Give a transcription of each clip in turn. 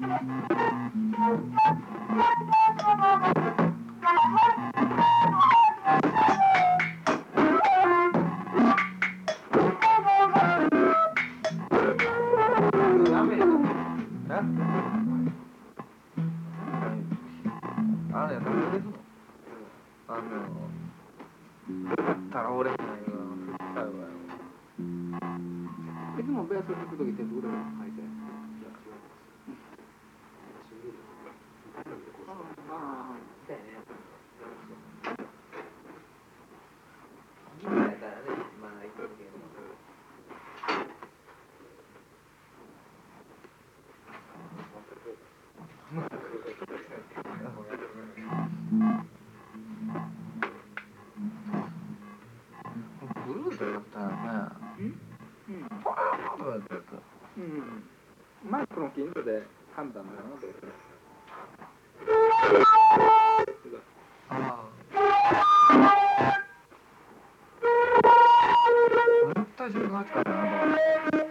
いつもベース弾く時手袋を履いてあ今やったらねまあいいけどブルースやったらねうん。パーンとかやったやつうん。マイクの近所で判断だよなベースああ絶対自分が熱かったなと思って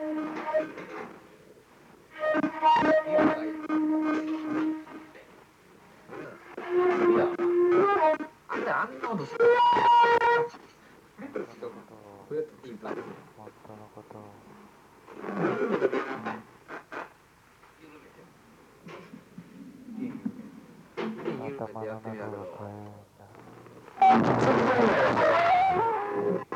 頭の中が変えよう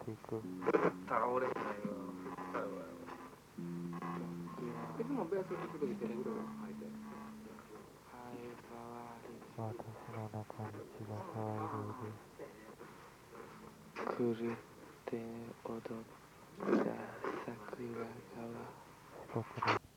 つながっていく。だったら俺じゃないわいつもベース弾く時手袋を履いて私の中に血が騒いでいる。狂って踊った桜川四国の